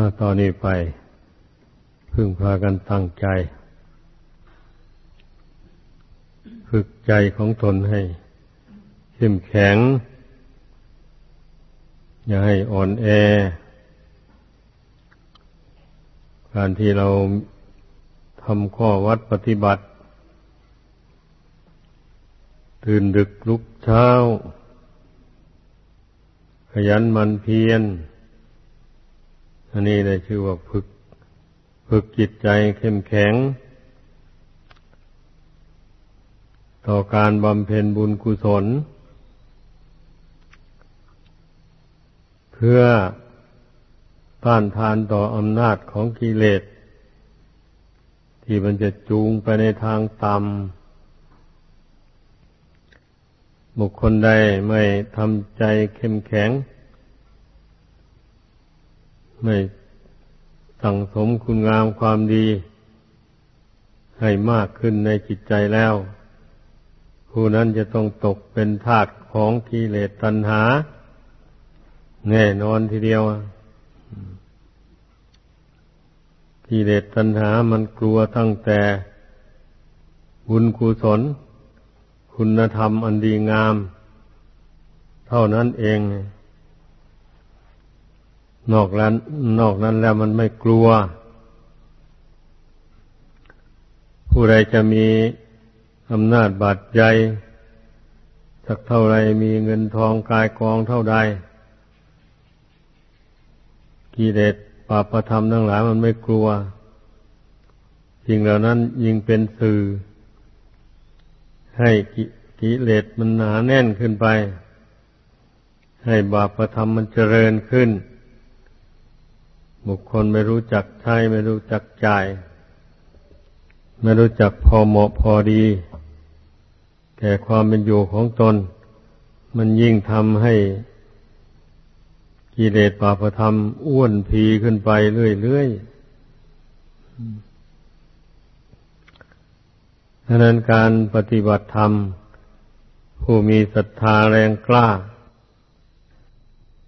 มาตอนนี้ไปพึ่งพากันตั้งใจ ฝึกใจของตนให้เข้มแข็ง อย่าให้อ่อนแอ การที่เราทำข้อวัดปฏิบัติ ตื่นดึกลุกเช้า ขยันมันเพียร อันนี้ได้ชื่อว่าฝึก ฝึกจิตใจเข้มแข็ง ต่อการบำเพ็ญบุญกุศล เพื่อต้านทานต่ออำนาจของกิเลส ที่มันจะจูงไปในทางต่ำบุคคลใดไม่ทำใจเข้มแข็ง ไม่สั่งสมคุณงามความดี ให้มากขึ้นในจิตใจแล้ว ผู้นั้นจะต้องตกเป็นทาสของกิเลสตัณหา แน่นอนทีเดียวกิเลสตัณหามันกลัวตั้งแต่บุญกุศล คุณธรรมอันดีงาม เท่านั้นเอง นอกนั้น นอกนั้นแล้วมันไม่กลัว ผู้ใดจะมีอำนาจบาดใจ สักเท่าไรมีเงินทองกายกองเท่าใดกิเลสปาปธรรมทั้งหลายมันไม่กลัวสิ่งเหล่านั้นยิ่งเป็นสื่อ ให้กิเลสมันหนาแน่นขึ้นไป ให้บาปธรรมมันเจริญขึ้น บุคคลไม่รู้จักใช้ไม่รู้จักจ่าย ไม่รู้จักพอเหมาะพอดี แก่ความเป็นอยู่ของตน มันยิ่งทำให้กิเลสปาปธรรมอ้วนพีขึ้นไปเรื่อยๆดังนั้นการปฏิบัติธรรม ผู้มีศรัทธาแรงกล้า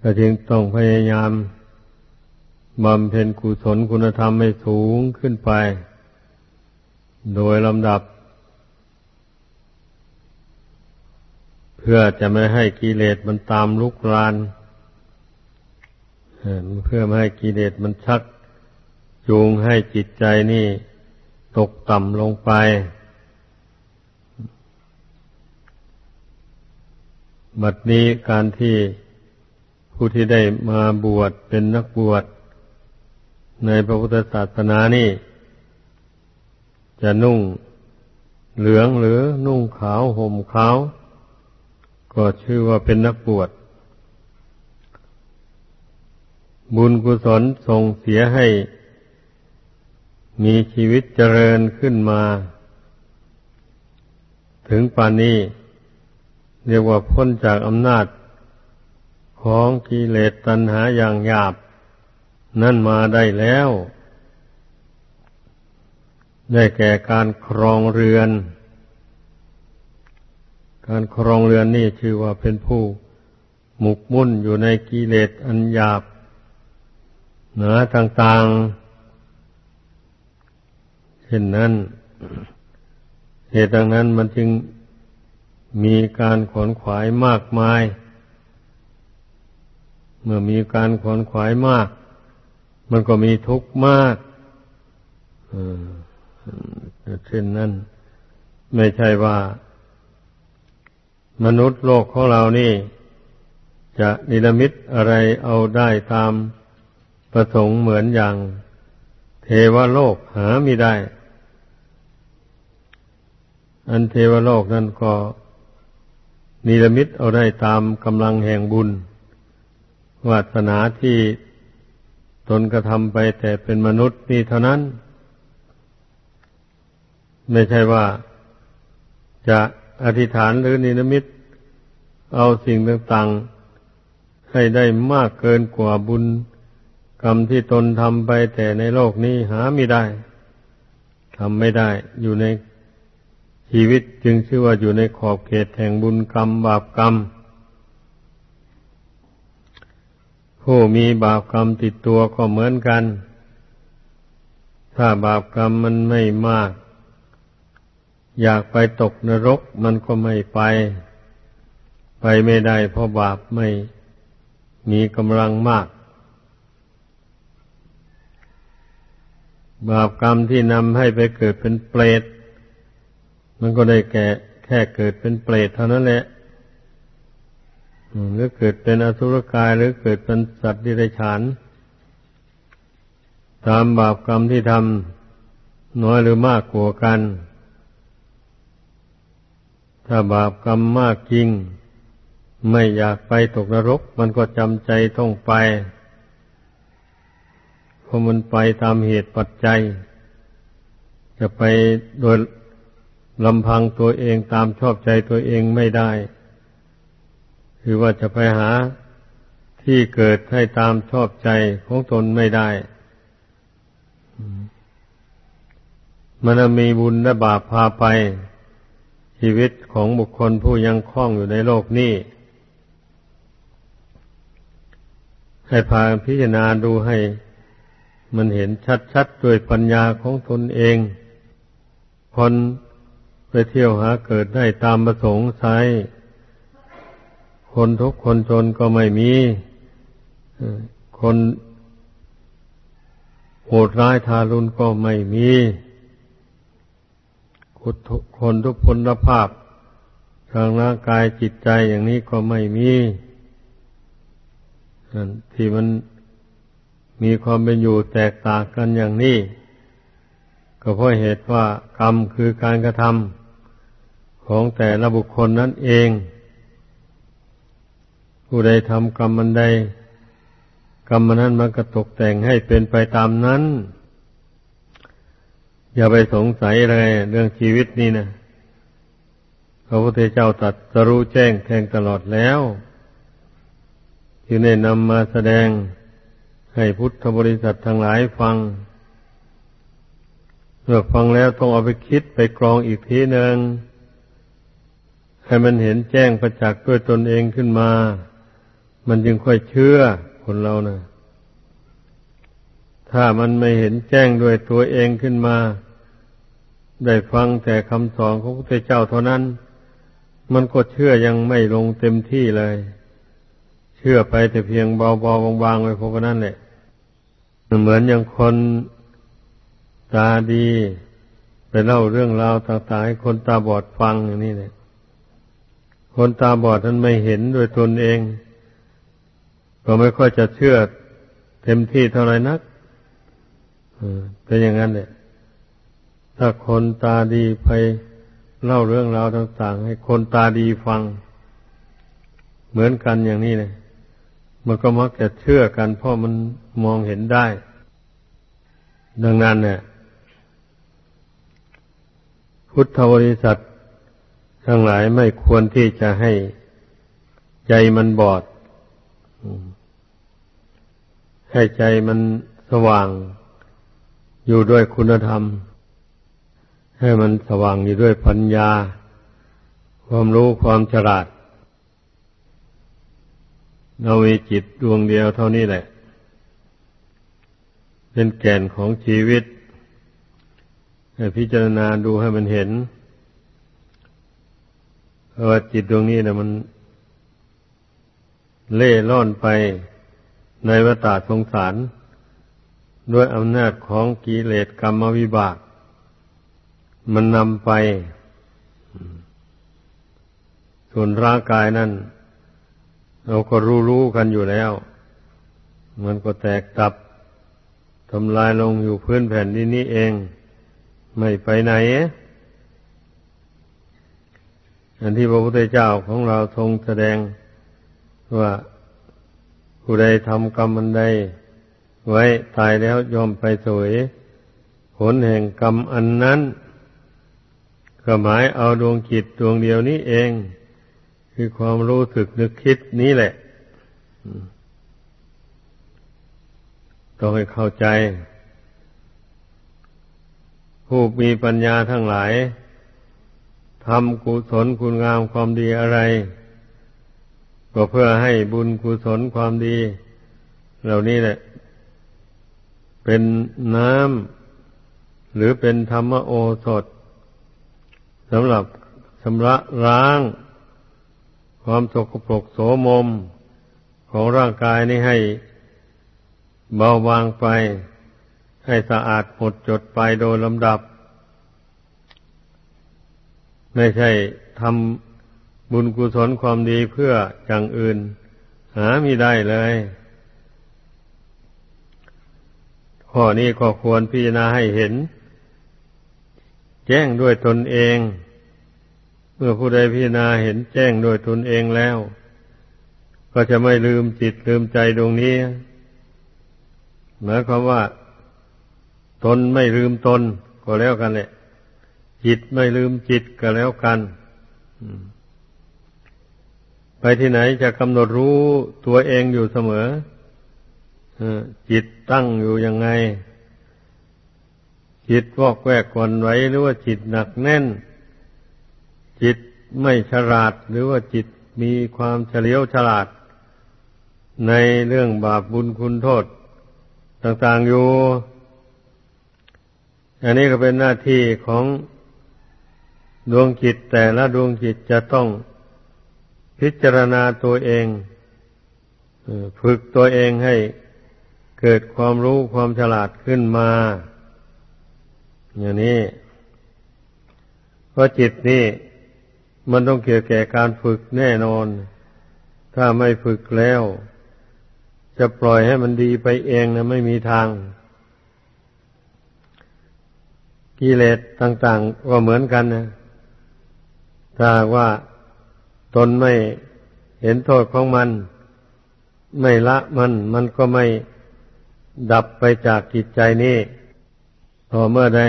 ก็จึงต้องพยายาม บำเพ็ญกุศลคุณธรรมให้สูงขึ้นไป โดยลำดับ เพื่อจะไม่ให้กิเลสมันตามลุกรานเพื่อไม่ให้กิเลสมันชักจูงให้จิตใจนี่ตกต่ำลงไป บัดนี้การที่ผู้ที่ได้มาบวชเป็นนักบวช ในพระพุทธศาสนานี่ จะนุ่งเหลืองหรือนุ่งขาวห่มขาว ก็ชื่อว่าเป็นนักบวช บุญกุศลส่งเสียให้ มีชีวิตเจริญขึ้นมา ถึงปานนี้ เรียกว่าพ้นจากอำนาจของกิเลสตัณหาอย่างหยาบ นั่นมาได้แล้ว ได้แก่การครองเรือน การครองเรือนนี่ชื่อว่าเป็นผู้หมกมุ่นอยู่ในกิเลสอันหยาบหนาต่างๆ เช่นนั้น เหตุดังนั้นมันจึงมีการขวนขวายมากมาย เมื่อมีการขวนขวายมาก มันก็มีทุกข์มากเช่นนั้น ไม่ใช่ว่า มนุษย์โลกของเรานี่ จะนิรมิตอะไรเอาได้ตามประสงค์เหมือนอย่าง เทวโลกหาไม่ได้ อันเทวโลกนั้นก็นิรมิตเอาได้ตามกำลังแห่งบุญวาสนาที่ ตนกระทำไปแต่เป็นมนุษย์นี่เท่านั้น ไม่ใช่ว่าจะอธิษฐานหรือนินมิตเอาสิ่งต่างๆ ให้ได้มากเกินกว่าบุญกรรมที่ตนทำไปแต่ในโลกนี้หาไม่ได้ทำไม่ได้อยู่ในชีวิตจึงชื่อว่าอยู่ในขอบเขตแห่งบุญกรรมบาปกรรม เพ ผู้มีบาปกรรมติดตัวก็เหมือนกัน ถ้าบาปกรรมมันไม่มาก อยากไปตกนรกมันก็ไม่ไป ไปไม่ได้เพราะบาปไม่มีกำลังมาก บาปกรรมที่นำให้ไปเกิดเป็นเปรต มันก็ได้แก่แค่เกิดเป็นเปรตเท่านั้นแหละ หรือเกิดเป็นอสุรกายหรือเกิดเป็นสัตว์ดิเรกชันตามบาปกรรมที่ทำน้อยหรือมากกว่ากัน ถ้าบาปกรรมมากจริง ไม่อยากไปตกนรก มันก็จำใจต้องไปเพราะมันไปตามเหตุปัจจัย จะไปโดยลำพังตัวเองตามชอบใจตัวเองไม่ได้ คือว่าจะไปหาที่เกิดให้ตามชอบใจของตนไม่ได้มันมีบุญและบาปพาไป ชีวิตของบุคคลผู้ยังคล้องอยู่ในโลกนี้ ให้พาพิจารณาดูให้ มันเห็นชัดๆด้วยปัญญาของตนเอง คนไปเที่ยวหาเกิดได้ตามประสงค์ใช้ คนทุกคนจนก็ไม่มีคนโหดร้ายทารุณก็ไม่มีคนทุกพลภาพ ทางร่างกายจิตใจอย่างนี้ก็ไม่มีที่มันมีความเป็นอยู่แตกต่างกันอย่างนี้ ก็เพราะเหตุว่ากรรมคือการกระทำของแต่ละบุคคลนั่นเอง ผู้ใดทำกรรมมันใดกรรมนั้นมันก็ตกแต่งให้เป็นไปตามนั้น อย่าไปสงสัยเลยเรื่องชีวิตนี่นะพระพุทธเจ้าตรัสรู้แจ้งแทงตลอดแล้วที่ได้นำมาแสดงให้พุทธบริษัททั้งหลายฟัง เมื่อฟังแล้วต้องเอาไปคิดไปกรองอีกทีหนึ่งให้มันเห็นแจ้งประจักษ์ด้วยตนเองขึ้นมา มันจึงค่อยเชื่อคนเรานะถ้ามันไม่เห็นแจ้งด้วยตัวเองขึ้นมา ได้ฟังแต่คำสอนของพระพุทธเจ้าเท่านั้น มันก็เชื่อยังไม่ลงเต็มที่เลย เชื่อไปแต่เพียงเบาๆบางๆไว้พวกนั้นแหละเหมือนอย่างคนตาดี ไปเล่าเรื่องราวต่างๆให้คนตาบอดฟังอย่างนี้เนี่ยคนตาบอดนั้นไม่เห็นด้วยตนเอง ก็ไม่ค่อยจะเชื่อเต็มที่เท่าไรนักเป็นอย่างนั้นเนี่ย ถ้าคนตาดีไปเล่าเรื่องราวต่างๆ ให้คนตาดีฟัง เหมือนกันอย่างนี้เลยมันก็มักจะเชื่อกันเพราะมันมองเห็นได้ ดังนั้นเนี่ยพุทธบริษัททั้งหลายไม่ควรที่จะให้ใจมันบอด ให้ใจมันสว่าง อยู่ด้วยคุณธรรม ให้มันสว่างอยู่ด้วยปัญญา ความรู้ความฉลาด เรามีจิตดวงเดียวเท่านี้แหละ เป็นแก่นของชีวิต ให้พิจารณาดูให้มันเห็นว่าจิตดวงนี้นะมันเล่ล่อนไป ในวตาสงสาร ด้วยอำนาจของกิเลสกรรมวิบาก มันนำไป ส่วนร่างกายนั่น เราก็รู้รู้กันอยู่แล้ว มันก็แตกตับทำลายลงอยู่พื้นแผ่นดินนี้เอง ไม่ไปไหนอันที่พระพุทธเจ้าของเราทรงแสดงว่า ผู้ใดทำกรรมอันใด ไว้ตายแล้วยอมไปสวยผลแห่งกรรมอันนั้นก็หมายเอาดวงจิตดวงเดียวนี้เอง คือความรู้สึกนึกคิดนี้แหละต้องให้เข้าใจ ผู้มีปัญญาทั้งหลายทำกุศลคุณงามความดีอะไร ก็เพื่อให้บุญกุศลความดี เหล่านี้แหละ เป็นน้ำหรือเป็นธรรมโอสถสำหรับชำระล้าง ความสกปรกโสมม ของร่างกายนี้ให้เบาบางไป ให้สะอาดหมดจดไปโดยลำดับ ไม่ใช่ทำ บุญกุศลความดีเพื่ออย่างอื่น หาไม่ได้เลยข้อนี้ก็ควรพิจารณาให้เห็น แจ้งด้วยตนเอง เมื่อผู้ใดพิจารณาเห็นแจ้งโดยตนเองแล้ว ก็จะไม่ลืมจิตลืมใจตรงนี้หมายความว่า ตนไม่ลืมตนก็แล้วกันแหละจิตไม่ลืมจิตก็แล้วกัน ไปที่ไหนจะกำหนดรู้ตัวเองอยู่เสมอจิตตั้งอยู่ยังไง จิตวอกแวกกวนไหวหรือว่าจิตหนักแน่น จิตไม่ฉลาดหรือว่าจิตมีความเฉลียวฉลาด ในเรื่องบาปบุญคุณโทษ ต่างๆอยู่ อันนี้ก็เป็นหน้าที่ของดวงจิตแต่ละดวงจิตจะต้อง พิจารณาตัวเองฝึกตัวเองให้เกิดความรู้ความฉลาดขึ้นมา อย่างนี้เพราะจิตนี่มันต้องเกี่ยวแก่การฝึกแน่นอน ถ้าไม่ฝึกแล้ว จะปล่อยให้มันดีไปเองนะไม่มีทาง กิเลสต่าง ๆ ก็เหมือนกันนะถ้าว่า ตนไม่เห็นโทษของมัน ไม่ละมัน มันก็ไม่ดับไปจากจิตใจนี้พอเมื่อใด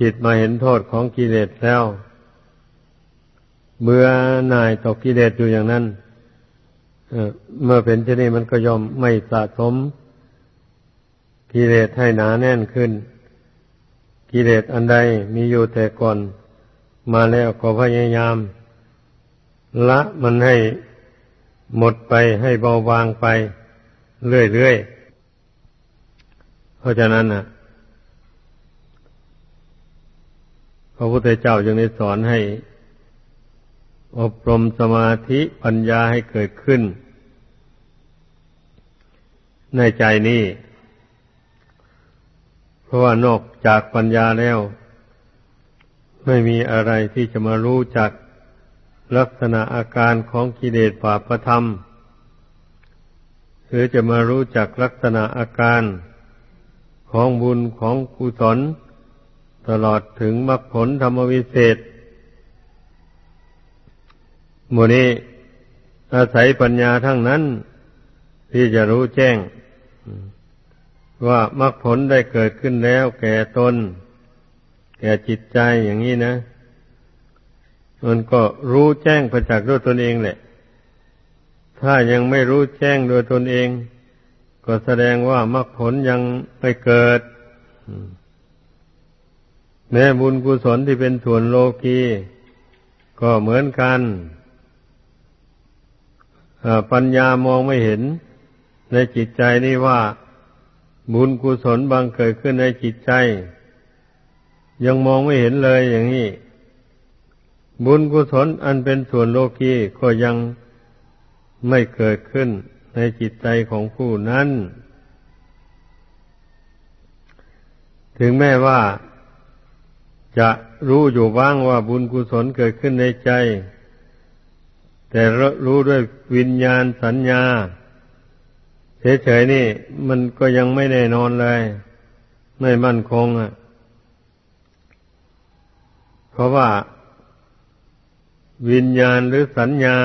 จิตมาเห็นโทษของกิเลสแล้วเบื่อหน่ายต่อกิเลสอยู่อย่างนั้นเมื่อเป็นเช่นนี้มันก็ยอมไม่สะสมกิเลสให้หนาแน่นขึ้น กิเลสอันใดมีอยู่แต่ก่อน มาแล้วก็พยายาม ละมันให้หมดไปให้เบาบางไป เรื่อยๆ เพราะฉะนั้นนะพระพุทธเจ้าจึงได้สอนให้ อบรมสมาธิปัญญาให้เกิดขึ้น ในใจนี้ เพราะว่านอกจากปัญญาแล้ว ไม่มีอะไรที่จะมารู้จัก ลักษณะอาการของกิเลสบาปธรรม หรือจะมารู้จักลักษณะอาการของบุญของกุศลตลอดถึงมรรคผลธรรมวิเศษโมนี้อาศัยปัญญาทั้งนั้น ที่จะรู้แจ้ง ว่ามรรคผลได้เกิดขึ้นแล้วแก่ตน แก่จิตใจอย่างนี้นะ มันก็รู้แจ้งประจักษ์ด้วยตนเองแหละ ถ้ายังไม่รู้แจ้งโดยตนเอง ก็แสดงว่ามรรคผลยังไม่เกิดแม้บุญกุศลที่เป็นส่วนโลกีก็เหมือนกันปัญญามองไม่เห็น ในจิตใจนี่ว่า บุญกุศลบางเกิดขึ้นในจิตใจ ยังมองไม่เห็นเลยอย่างนี้ บุญกุศลอันเป็นส่วนโลกีก็ยังไม่เกิดขึ้นในจิตใจของผู้นั้น ถึงแม้ว่าจะรู้อยู่บ้างว่าบุญกุศลเกิดขึ้นในใจ แต่รู้ด้วยวิญญาณสัญญา เฉยๆนี่มันก็ยังไม่แน่นอนเลย ไม่มั่นคงอะ เพราะว่า วิญญาณหรือสัญญา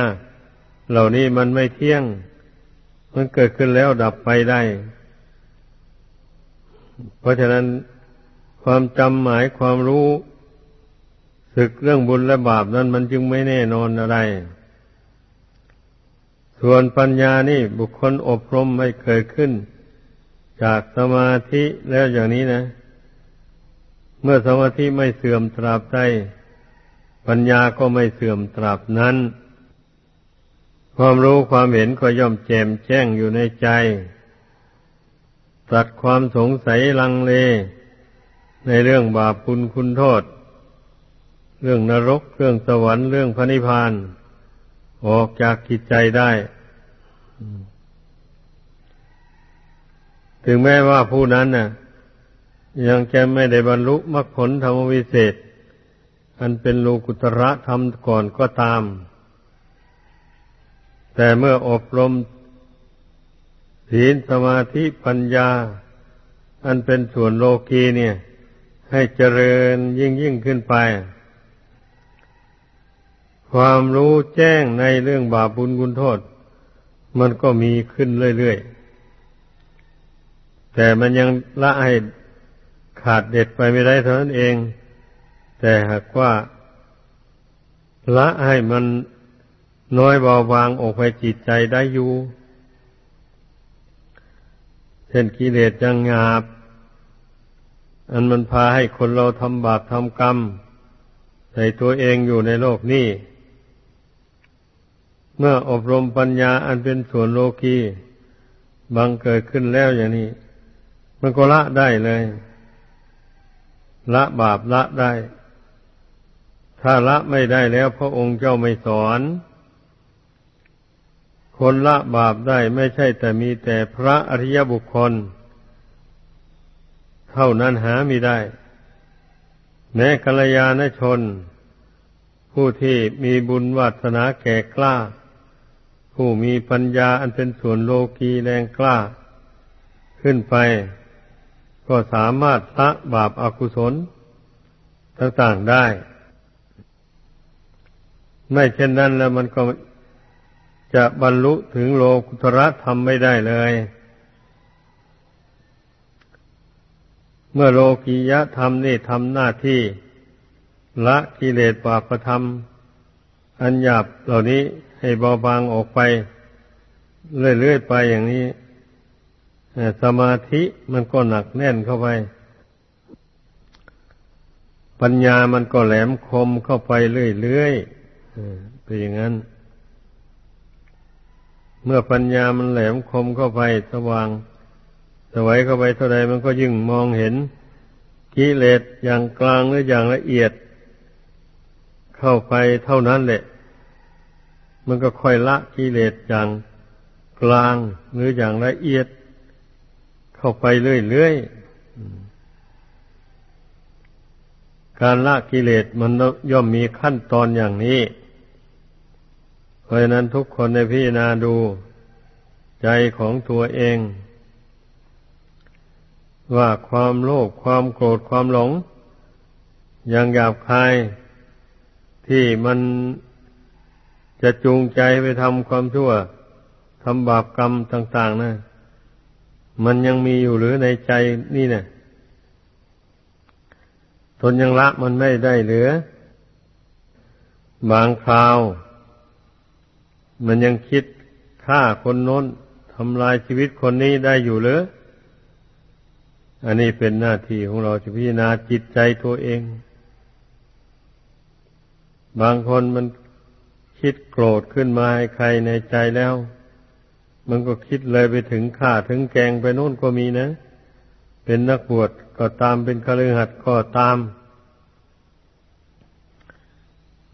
เหล่านี้มันไม่เที่ยง มันเกิดขึ้นแล้วดับไปได้ เพราะฉะนั้นความจำหมายความรู้ศึกเรื่องบุญและบาปนั้นมันจึงไม่แน่นอนอะไร ส่วนปัญญานี่บุคคลอบรมไม่เคยขึ้น จากสมาธิแล้วอย่างนี้นะ เมื่อสมาธิไม่เสื่อมตราบใด ปัญญาก็ไม่เสื่อมตราบนั้น ความรู้ความเห็นก็ย่อมแจ่มแจ้งอยู่ในใจ ตัดความสงสัยลังเล ในเรื่องบาปคุณคุณโทษ เรื่องนรก เรื่องสวรรค์ เรื่องพระนิพพาน ออกจากกิจใจได้ ถึงแม้ว่าผู้นั้นน่ะ ยังจะไม่ได้บรรลุมรรคผลธรรมวิเศษ อันเป็นโลกุตระธรรมก่อนก็ตาม แต่เมื่ออบรมศีลสมาธิปัญญา อันเป็นส่วนโลกีเนี่ย ให้เจริญยิ่งยิ่งขึ้นไป ความรู้แจ้งในเรื่องบาปบุญกุณโทษ มันก็มีขึ้นเรื่อยๆ แต่มันยังละให้ขาดเด็ดไปไม่ได้เท่านั้นเอง แต่หากว่าละให้มันน้อยเบาบางออกไปจิตใจได้อยู่เช่นกิเลสยังหยาบ อันมันพาให้คนเราทำบาปทำกรรมใส่ตัวเองอยู่ในโลกนี้ เมื่ออบรมปัญญาอันเป็นส่วนโลกีบังเกิดขึ้นแล้วอย่างนี้ มันก็ละได้เลย ละบาปละได้ ถ้าละไม่ได้แล้วพระองค์เจ้าไม่สอน คนละบาปได้ไม่ใช่แต่มีแต่พระอริยบุคคล เท่านั้นหาไม่ได้ แม้กัลยาณชน ผู้ที่มีบุญวาสนาแก่กล้า ผู้มีปัญญาอันเป็นส่วนโลกีแรงกล้า ขึ้นไปก็สามารถละบาปอากุศลต่างๆได้ ไม่เช่นนั้นแล้วมันก็จะบรรลุถึงโลกุตระธรรมไม่ได้เลย เมื่อโลกียะธรรมนี่ทำหน้าที่ ละกิเลสบาปธรรม อันหยาบเหล่านี้ให้เบาบางออกไป เรื่อยๆไปอย่างนี้สมาธิมันก็หนักแน่นเข้าไป ปัญญามันก็แหลมคมเข้าไปเรื่อยๆ เป็นอย่างนั้น เมื่อปัญญามันแหลมคมเข้าไปสว่างสวัยเข้าไปเท่าใดมันก็ยิ่งมองเห็นกิเลสอย่างกลางหรืออย่างละเอียด เข้าไปเท่านั้นแหละ มันก็ค่อยละกิเลสอย่างกลางหรืออย่างละเอียด เข้าไปเรื่อยๆการละกิเลสมันย่อมมีขั้นตอนอย่างนี้ เพราะฉะนั้นทุกคนในพิจารณาดูใจของตัวเอง ว่าความโลภความโกรธความหลง อย่างหยาบคายที่มันจะจูงใจไปทำความชั่วทำบาปกรรมต่าง ๆนะมันยังมีอยู่หรือในใจนี่เนะทนยังละมันไม่ได้เหลือบางคราว มันยังคิดฆ่าคนโน้นทำลายชีวิตคนนี้ได้อยู่หรือ อันนี้เป็นหน้าที่ของเราจะพิจารณาจิตใจตัวเอง บางคนมันคิดโกรธขึ้นมาให้ใครในใจแล้ว มันก็คิดเลยไปถึงฆ่าถึงแกงไปโน่นก็มีนะ เป็นนักบวชก็ตามเป็นคฤหัสถ์ก็ตาม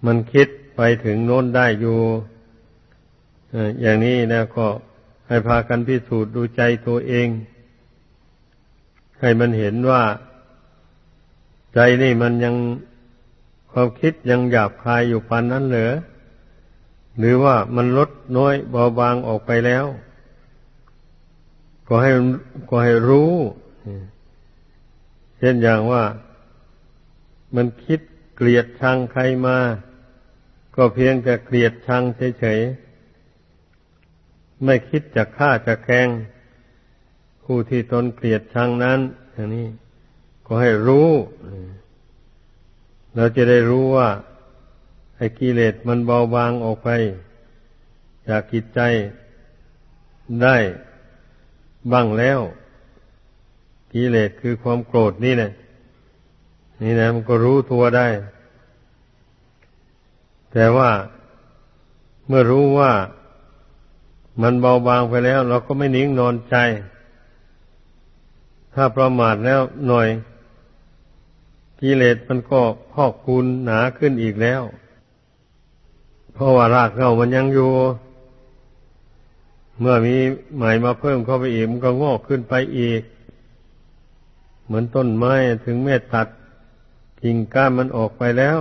มันคิดไปถึงโน้นได้อยู่ อย่างนี้นะก็ให้พากันพิสูจน์ดูใจตัวเอง ให้มันเห็นว่า ใจนี่มันยังความคิดยังหยาบคายอยู่ปานนั้นเหรอหรือว่ามันลดน้อยเบาบางออกไปแล้ว ก็ให้ก็ให้รู้ เช่นอย่างว่ามันคิดเกลียดชังใครมา ก็เพียงแต่เกลียดชังเฉยๆ ไม่คิดจะฆ่าจะแกงผู้ที่ตนเกลียดชังนั้นอย่างนี้ก็ให้รู้ เราจะได้รู้ว่าไอ้กิเลสมันเบาบางออกไป จากกิจใจได้บ้างแล้ว กิเลสคือความโกรธนี่นะนี่นะมันก็รู้ตัวได้ แต่ว่าเมื่อรู้ว่า มันเบาบางไปแล้ว เราก็ไม่นิ่งนอนใจ ถ้าประมาทแล้วหน่อยกิเลสมันก็พอกคูณหนาขึ้นอีกแล้ว เพราะว่ารากเงามันยังอยู่ เมื่อมีใหม่มาเพิ่มเข้าไปอีกมันก็งอกขึ้นไปอีก เหมือนต้นไม้ถึงเมตตัดกิ่งก้านมันออกไปแล้ว